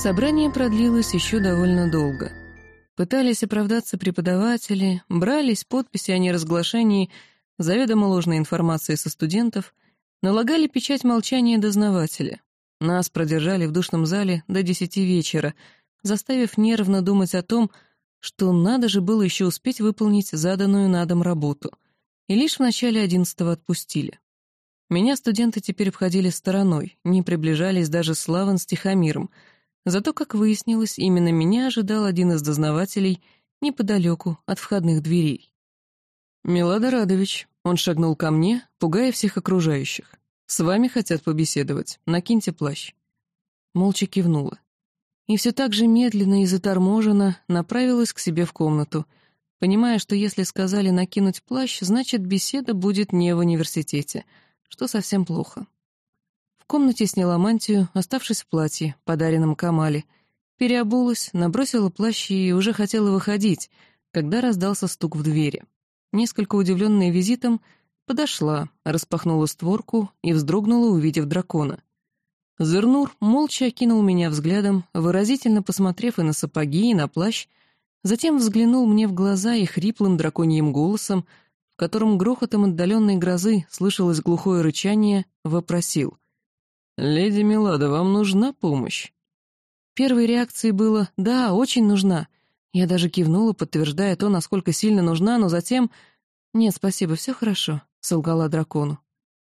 Собрание продлилось еще довольно долго. Пытались оправдаться преподаватели, брались подписи о неразглашении заведомо ложной информации со студентов, налагали печать молчания дознавателя. Нас продержали в душном зале до десяти вечера, заставив нервно думать о том, что надо же было еще успеть выполнить заданную на дом работу. И лишь в начале одиннадцатого отпустили. Меня студенты теперь обходили стороной, не приближались даже с Лаван с Тихомиром — Зато, как выяснилось, именно меня ожидал один из дознавателей неподалеку от входных дверей. «Милада Радович», — он шагнул ко мне, пугая всех окружающих. «С вами хотят побеседовать. Накиньте плащ». Молча кивнула. И все так же медленно и заторможенно направилась к себе в комнату, понимая, что если сказали накинуть плащ, значит, беседа будет не в университете, что совсем плохо комнате сняла мантию, оставшись в платье, подаренном Камале. Переобулась, набросила плащ и уже хотела выходить, когда раздался стук в двери. Несколько удивленная визитом, подошла, распахнула створку и вздрогнула, увидев дракона. Зернур молча окинул меня взглядом, выразительно посмотрев и на сапоги, и на плащ, затем взглянул мне в глаза и хриплым драконьим голосом, в котором грохотом отдаленной грозы слышалось глухое рычание, вопросил. «Леди Милада, вам нужна помощь?» Первой реакцией было «да, очень нужна». Я даже кивнула, подтверждая то, насколько сильно нужна, но затем «нет, спасибо, все хорошо», — солгала дракону.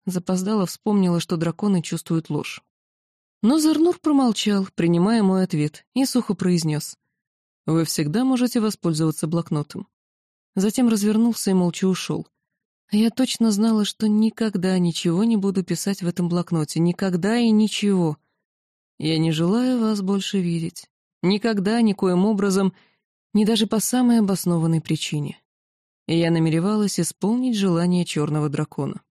Запоздала, вспомнила, что драконы чувствуют ложь. Но Зернур промолчал, принимая мой ответ, и сухо произнес. «Вы всегда можете воспользоваться блокнотом». Затем развернулся и молча ушел. Я точно знала, что никогда ничего не буду писать в этом блокноте. Никогда и ничего. Я не желаю вас больше видеть. Никогда, никоим образом, ни даже по самой обоснованной причине. И я намеревалась исполнить желание черного дракона.